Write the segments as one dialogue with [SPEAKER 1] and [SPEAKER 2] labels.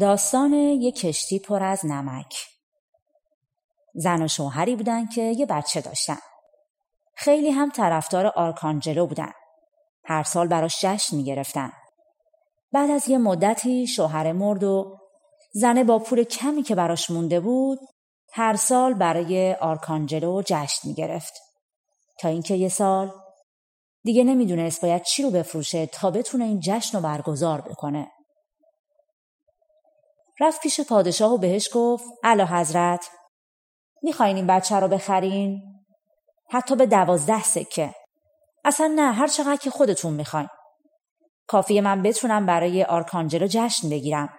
[SPEAKER 1] داستان یک کشتی پر از نمک. زن و شوهری بودن که یه بچه داشتن. خیلی هم طرفدار آرکانجلو بودن. هر سال براش جشن می‌گرفتن. بعد از یه مدتی شوهر مرد و زنه با پول کمی که براش مونده بود هر سال برای آرکانجلو جشن می‌گرفت. تا اینکه یه سال دیگه نمی‌دونست باید چی رو بفروشه تا بتونه این جشن رو برگزار بکنه. رفت پیش پادشاه و بهش گفت علا حضرت می‌خواین این بچه رو بخرین؟ حتی به دوازده سکه. اصلا نه هر چقدر که خودتون می‌خواین. کافیه من بتونم برای آرکانجلو جشن بگیرم.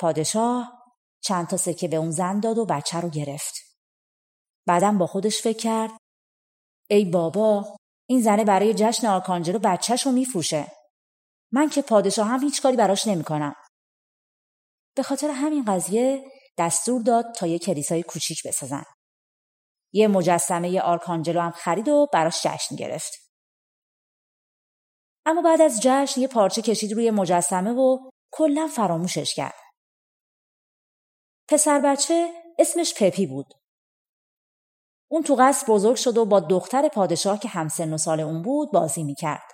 [SPEAKER 1] پادشاه چند تا سکه به اون زن داد و بچه رو گرفت. بعدم با خودش فکر کرد ای بابا این زنه برای جشن آرکانجلو بچهش رو میفروشه. من که پادشاه هم هیچ کاری براش نمی‌کنم. به خاطر همین قضیه دستور داد تا یه کلیسای کوچیک بسازن. یه مجسمه آرکانجلو هم خرید و براش جشن گرفت. اما بعد از جشن یه پارچه کشید روی مجسمه و کلا فراموشش کرد. پسر بچه اسمش پپی بود. اون تو قصر بزرگ شد و با دختر پادشاه که همسن و سال اون بود بازی می‌کرد.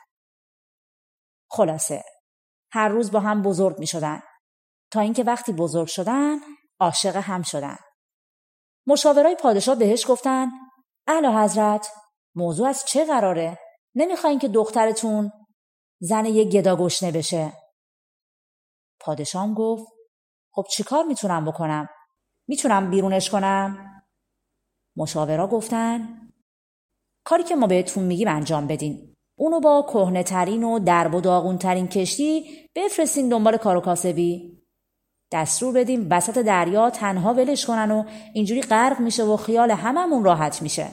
[SPEAKER 1] خلاصه هر روز با هم بزرگ می شدن. تا اینکه وقتی بزرگ شدن عاشق هم شدن. مشاورای پادشاه بهش گفتن اعلی حضرت موضوع از چه قراره؟ نمی‌خواین که دخترتون زن یه گدا گشنه بشه؟ پادشاه گفت خب چیکار می‌تونم بکنم؟ می‌تونم بیرونش کنم؟ مشاورا گفتن کاری که ما بهتون میگیم انجام بدین. اونو با کهنه ترین و درب و داغون ترین کشتی بفرستین دنبال کار و کاسبی. دستور بدیم وسط دریا تنها ولش کنن و اینجوری غرق میشه و خیال هممون راحت میشه.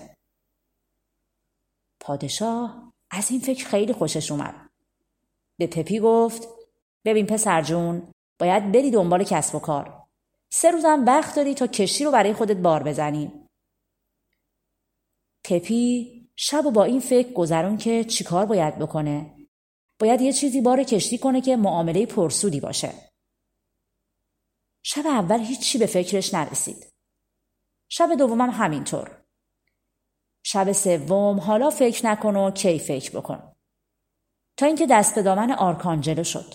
[SPEAKER 1] پادشاه از این فکر خیلی خوشش اومد. به پپی گفت ببین پسر جون باید بری دنبال کسب و کار. سه روزم وقت داری تا کشتی رو برای خودت بار بزنی. پپی شب و با این فکر گذرون که چیکار باید بکنه. باید یه چیزی بار کشتی کنه که معامله پرسودی باشه. شب اول هیچی به فکرش نرسید. شب دومم همینطور. شب سوم حالا فکر نکن و کی فکر بکن. تا اینکه دست به دامن آرکانجلو شد.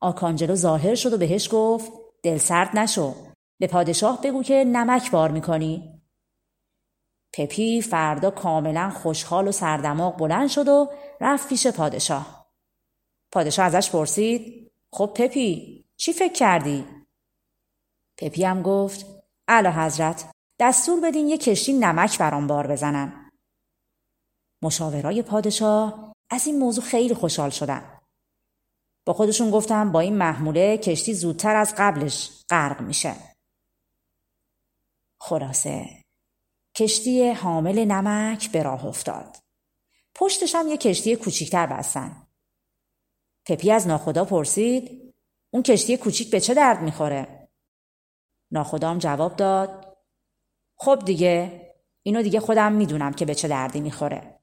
[SPEAKER 1] آرکانجلو ظاهر شد و بهش گفت دل سرد نشو. به پادشاه بگو که نمک بار می‌کنی. پپی فردا کاملا خوشحال و سردماغ بلند شد و رفت پیش پادشاه. پادشاه ازش پرسید خب پپی چی فکر کردی؟ پپی هم گفت اعلی حضرت دستور بدین یه کشتی نمک برام بار بزنن. مشاورای پادشاه از این موضوع خیلی خوشحال شدن. با خودشون گفتم با این محموله کشتی زودتر از قبلش غرق میشه. خلاصه کشتی حامل نمک به راه افتاد. پشتش هم یه کشتی کوچیکتر بستن. پپی از ناخدا پرسید اون کشتی کوچیک به چه درد می‌خوره؟ ناخدام جواب داد خب دیگه اینو دیگه خودم می‌دونم که به چه دردی می‌خوره.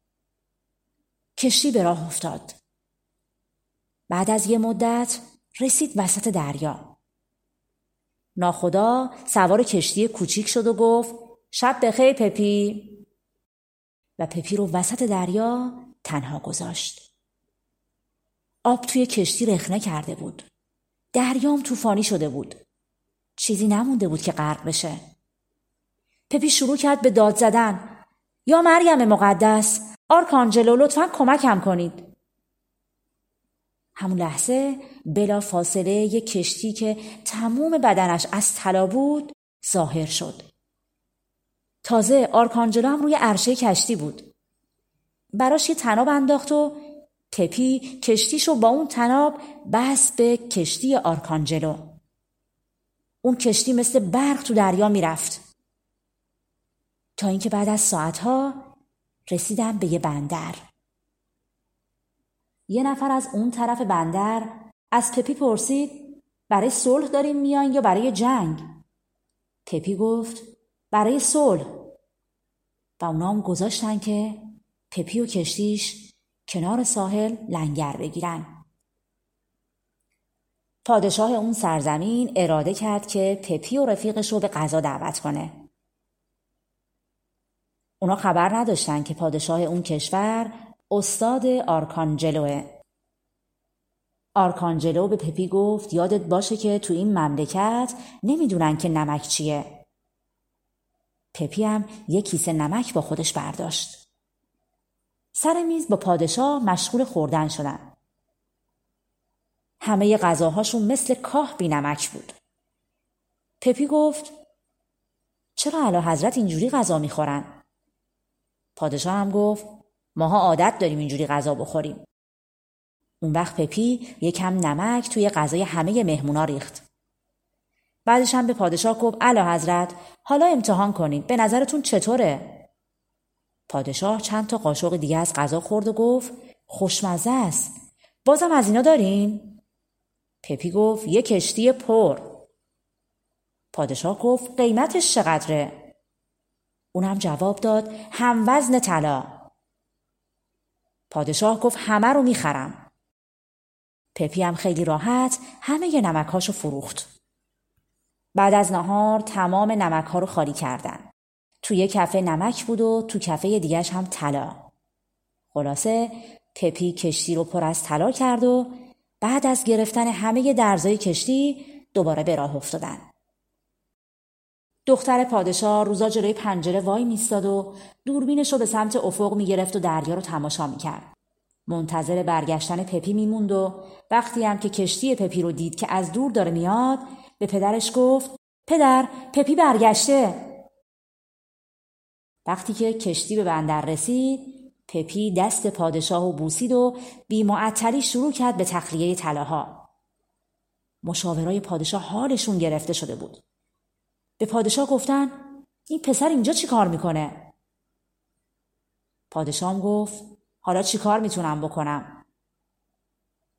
[SPEAKER 1] کشتی به راه افتاد. بعد از یه مدت رسید وسط دریا. ناخدا سوار کشتی کوچیک شد و گفت شب بخیر پپی و پپی رو وسط دریا تنها گذاشت. آب توی کشتی رخنه کرده بود. دریام طوفانی شده بود. چیزی نمونده بود که غرق بشه. پپی شروع کرد به داد زدن. یا مریم مقدس آرکانجلو لطفا کمکم کنید. همون لحظه بلا فاصله یک کشتی که تموم بدنش از طلا بود ظاهر شد. تازه آرکانجلو هم روی عرشه کشتی بود. براش یه طناب انداخت و پپی کشتیشو با اون طناب بست به کشتی آرکانجلو اون کشتی مثل برق تو دریا می‌رفت. تا اینکه بعد از ساعتها رسیدم به یه بندر. یه نفر از اون طرف بندر از پپی پرسید برای صلح داریم میان یا برای جنگ؟ پپی گفت برای صلح. و اونا گذاشتن که پپی و کشتیش کنار ساحل لنگر بگیرن. پادشاه اون سرزمین اراده کرد که پپی و رفیقش رو به غذا دعوت کنه اونا خبر نداشتن که پادشاه اون کشور استاد آرکانجلوه آرکانجلو به پپی گفت یادت باشه که تو این مملکت نمی‌دونن که نمک چیه. پپی هم یک کیسه نمک با خودش برداشت. سر میز با پادشاه مشغول خوردن شدن. همه غذاهاشون مثل کاه بی نمک بود. پپی گفت چرا علا حضرت اینجوری غذا می‌خورن؟ پادشاه هم گفت ماها عادت داریم اینجوری غذا بخوریم. اون وقت پپی یکم نمک توی غذای همه مهمونا ریخت. بعدش هم به پادشاه گفت الا حضرت حالا امتحان کنین به نظرتون چطوره؟ پادشاه چند تا قاشق دیگه از غذا خورد و گفت خوشمزه است. بازم از اینا دارین؟ پپی گفت یه کشتی پر. پادشاه گفت قیمتش چقدره؟ اونم جواب داد هم وزن طلا. پادشاه گفت همه رو می‌خرم. پپی هم خیلی راحت همه ی نمکهاشو فروخت. بعد از نهار تمام نمک ها رو خالی کردن. توی کفه نمک بود و تو کفه دیگرش هم طلا. خلاصه پپی کشتی رو پر از طلا کرد و بعد از گرفتن همه درزای کشتی دوباره به راه افتادن. دختر پادشاه روزا جلوی پنجره وای میستاد و دوربینش رو به سمت افق می‌گرفت و دریا رو تماشا می‌کرد. منتظر برگشتن پپی میموند و وقتی هم که کشتی پپی رو دید که از دور داره میاد به پدرش گفت پدر پپی برگشته وقتی که کشتی به بندر رسید پپی دست پادشاه و بوسید و بیمعطلی شروع کرد به تخلیه طلاها مشاورای پادشاه حالشون گرفته شده بود به پادشاه گفتن این پسر اینجا چی کار می‌کنه؟ پادشاه گفت حالا چی کار می‌تونم بکنم؟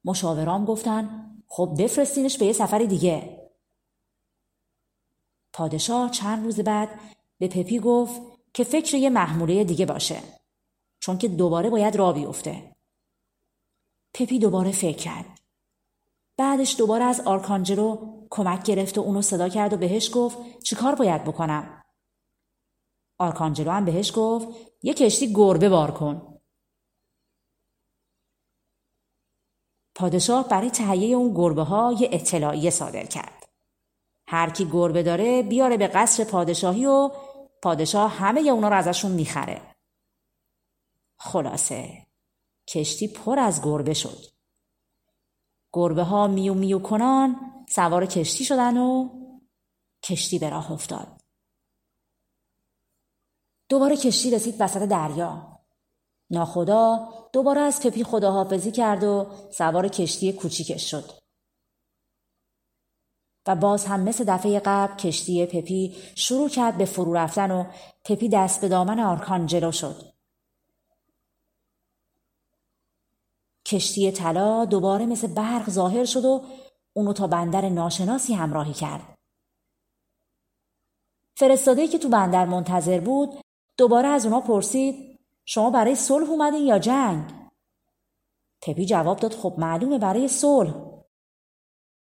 [SPEAKER 1] مشاورام گفتن خب بفرستینش به یه سفر دیگه. پادشاه چند روز بعد به پپی گفت که فکر یه محموله دیگه باشه. چون که دوباره باید را بیفته. پپی دوباره فکر کرد. بعدش دوباره از آرکانجلو کمک گرفت و اونو صدا کرد و بهش گفت چیکار باید بکنم؟ آرکانجلو هم بهش گفت یه کشتی گربه بار کن. پادشاه برای تهیه اون گربه ها یه اطلاعیه صادر کرد. هر کی گربه داره بیاره به قصر پادشاهی و پادشاه همه اونا رو ازشون می‌خره. خلاصه کشتی پر از گربه شد. گربه ها میو میو کنان سوار کشتی شدن و کشتی به راه افتاد. دوباره کشتی رسید وسط دریا. ناخدا دوباره از پپی خداحافظی کرد و سوار کشتی کوچیکش شد. و باز هم مثل دفعه قبل کشتی پپی شروع کرد به فرو رفتن و پپی دست به دامن آرکانجلو شد. کشتی طلا دوباره مثل برق ظاهر شد و اونو تا بندر ناشناسی همراهی کرد. فرستاده که تو بندر منتظر بود دوباره از اونا پرسید شما برای صلح اومدین یا جنگ؟ پپی جواب داد خب معلومه برای صلح.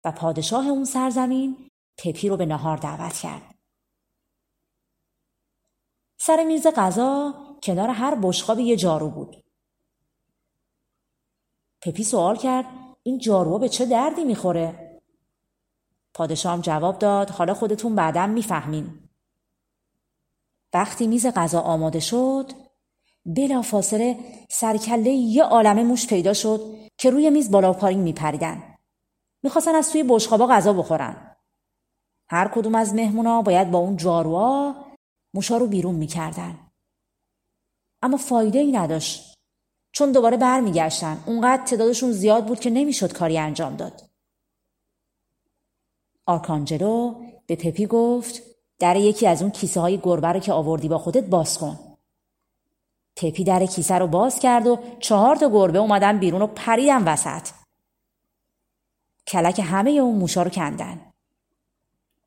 [SPEAKER 1] و پادشاه اون سرزمین پپی رو به نهار دعوت کرد. سر میز غذا کنار هر بشقاب یه جارو بود. پپی سوال کرد این جارو به چه دردی می‌خوره؟ پادشاهم جواب داد حالا خودتون بعدم می‌فهمین. وقتی میز غذا آماده شد بلا فاصله سرکله یه عالمه موش پیدا شد که روی میز بالا و پایین میپریدن. می‌خواستن از توی بشقابا غذا بخورن. هر کدوم از مهمونا باید با اون جاروها موشا رو بیرون می‌کردن. اما فایده ای نداشت. چون دوباره برمیگشتن. اونقدر تعدادشون زیاد بود که نمی‌شد کاری انجام داد. آرکانجلو به پپی گفت در یکی از اون کیسه های گربه رو که آوردی با خودت باز کن. پپی در کیسه رو باز کرد و چهار تا گربه اومدن بیرون و پریدن وسط. کلک همه اون موشا رو کندن.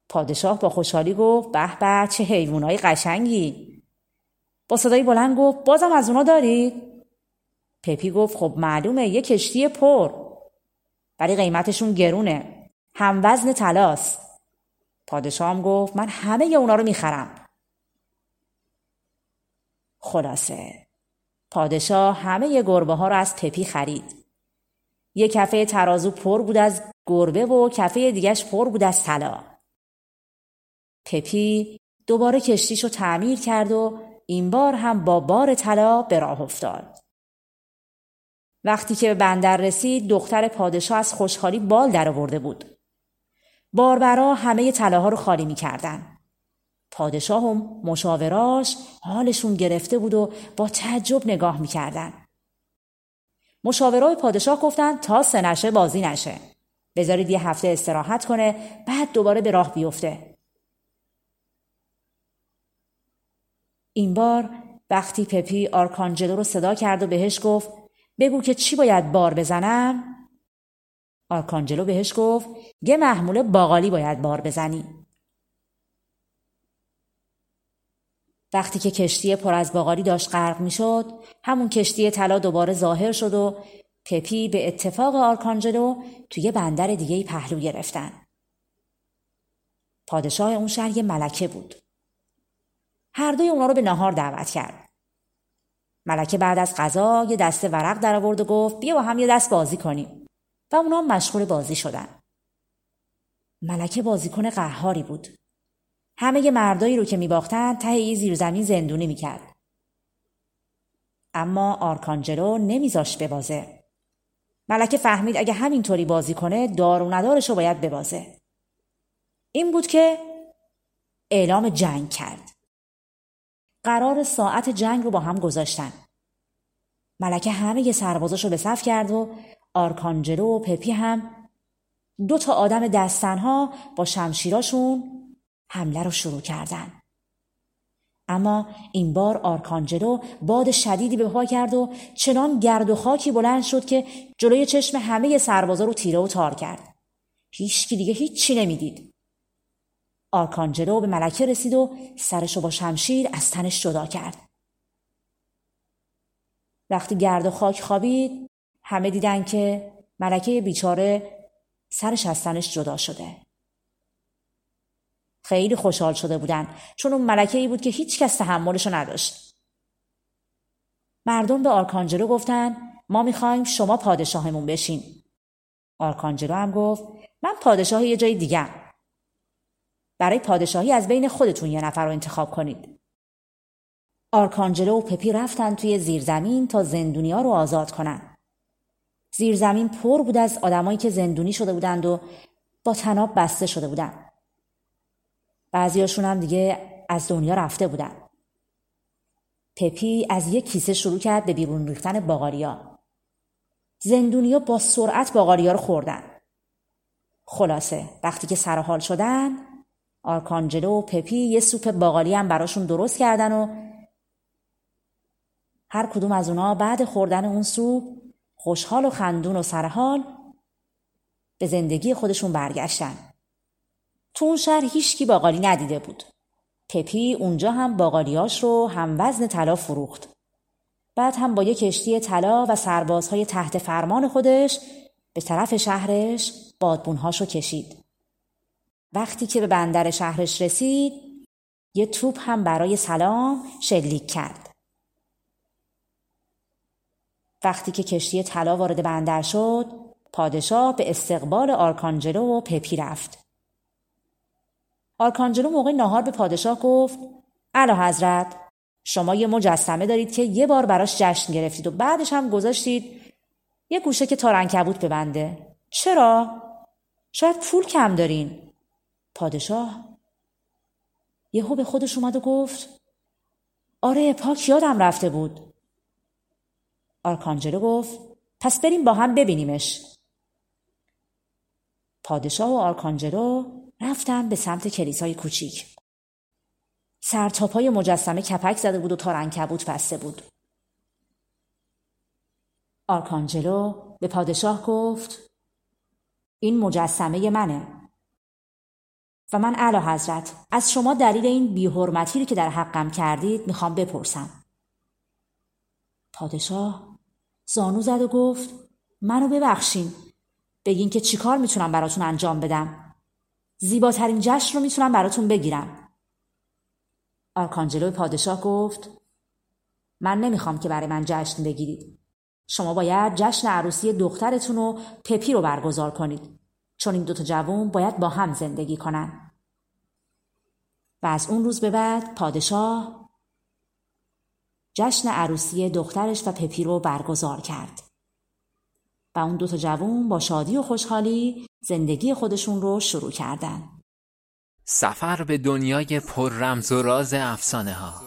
[SPEAKER 1] پادشاه با خوشحالی گفت به به چه حیوانای قشنگی. با صدای بلند گفت بازم از اونا دارید؟ پپی گفت خب معلومه یه کشتی پر. ولی قیمتشون گرونه. هم وزن تلاس پادشاهم گفت من همه اونا رو می‌خرم. خلاصه. پادشاه همه گربه ها رو از پپی خرید. یه کفه ترازو پر بود از گربه و کفه دیگش پر بود از طلا. پپی دوباره کشتیش رو تعمیر کرد و این بار هم با بار طلا به راه افتاد. وقتی که به بندر رسید دختر پادشاه از خوشحالی بال درآورده بود. باربرا همه طلاها رو خالی می‌کردن. پادشاه و مشاوراش حالشون گرفته بود و با تعجب نگاه می‌کردن. مشاورای پادشاه گفتن تا سه بازی نشه. بذارید یه هفته استراحت کنه بعد دوباره به راه بیفته. این بار وقتی پپی آرکانجلو رو صدا کرد و بهش گفت بگو که چی باید بار بزنم؟ آرکانجلو بهش گفت یه محموله باقالی باید بار بزنی. وقتی که کشتی پر از باقالی داشت غرق می‌شد همون کشتی طلا دوباره ظاهر شد و پپی به اتفاق آرکانجلو توی بندر دیگه پهلو گرفتن. پادشاه اون شهر یه ملکه بود. هر دوی اونا رو به نهار دعوت کرد. ملکه بعد از غذا یه دسته ورق در آورد و گفت بیا با هم یه دست بازی کنیم و اونا مشغول بازی شدن ملکه بازیکن قهاری بود همه مردایی رو که میباختن ته ای زیر زمین زندونی می‌کرد. اما آرکانجلو نمیذاش ببازه. ملکه فهمید اگه همینطوری بازی کنه دار و ندارش رو باید ببازه. این بود که اعلام جنگ کرد. قرار ساعت جنگ رو با هم گذاشتن. ملکه همه سربازاش رو به صف کرد و آرکانجلو و پپی هم دو تا آدم دستنها با شمشیراشون حمله رو شروع کردن. اما این بار آرکانجلو باد شدیدی به پا کرد و چنان گرد و خاکی بلند شد که جلوی چشم همه سربازا رو تیره و تار کرد. هیچکی دیگه هیچی نمی‌دید. آرکانجلو به ملکه رسید و سرش رو با شمشیر از تنش جدا کرد. وقتی گرد و خاک خوابید همه دیدن که ملکه بیچاره سرش از تنش جدا شده. خیلی خوشحال شده بودن چون اون ملکه ای بود که هیچ کس تحملشو نداشت. مردم به آرکانجلو گفتن ما می‌خوایم شما پادشاهمون بشین. آرکانجلو هم گفت من پادشاه یه جای دیگه برای پادشاهی از بین خودتون یه نفر رو انتخاب کنید. آرکانجلو و پپی رفتن توی زیرزمین تا زندونیا رو آزاد کنن. زیرزمین پر بود از آدمایی که زندونی شده بودند و با تناب بسته شده بودند. بعضیاشون هم دیگه از دنیا رفته بودن. پپی از یک کیسه شروع کرد به بیرون ریختن باقالیا. زندونیا با سرعت باقالیا رو خوردن. خلاصه وقتی که سرحال شدن آرکانجلو و پپی یه سوپ باقالی هم براشون درست کردن و هر کدوم از اونا بعد خوردن اون سوپ خوشحال و خندون و سرحال به زندگی خودشون برگشتن. تو اون شهر هیچکی باقالی ندیده بود. پپی اونجا هم باقالیاش رو هم وزن طلا فروخت. بعد هم با یه کشتی طلا و سربازهای تحت فرمان خودش به طرف شهرش بادبونهاش رو کشید. وقتی که به بندر شهرش رسید یه توپ هم برای سلام شلیک کرد. وقتی که کشتی طلا وارد بندر شد پادشاه به استقبال آرکانجلو و پپی رفت. آرکانجلو موقع ناهار به پادشاه گفت اعلی حضرت شما یه مجسمه دارید که یه بار براش جشن گرفتید و بعدش هم گذاشتید یه گوشه که تارنکبوت ببنده چرا شاید پول کم دارین پادشاه یهو به خودش اومد و گفت آره پاک یادم رفته بود آرکانجلو گفت پس بریم با هم ببینیمش. پادشاه و آرکانجلو رفتن به سمت کلیسای کوچیک. سرتاپای مجسمه کپک زده بود و تارنکبوت بسته بود. آرکانجلو به پادشاه گفت این مجسمه منه و من اعلی حضرت از شما دلیل این بیحرمتی که در حقم کردید می‌خوام بپرسم. پادشاه زانو زد و گفت منو ببخشین بگین که چیکار می‌تونم براتون انجام بدم. زیباترین جشن رو می‌تونم براتون بگیرم. آرکانجلو پادشاه گفت من نمی‌خوام که برای من جشن بگیرید. شما باید جشن عروسی دخترتون و پپی رو برگزار کنید. چون این دوتا جوون باید با هم زندگی کنن. و از اون روز به بعد پادشاه جشن عروسی دخترش و پپی رو برگزار کرد. و اون دوتا جوون با شادی و خوشحالی زندگی خودشون رو شروع کردن.
[SPEAKER 2] سفر به دنیای پر رمز و راز افسانه ها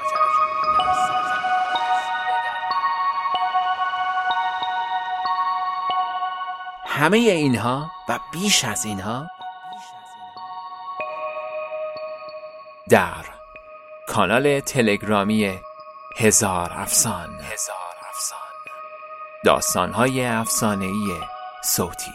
[SPEAKER 2] همه اینها و بیش از اینها در کانال تلگرامی هزار افسان. هزار افسان. داستانهای افسانه‌ای صوتی.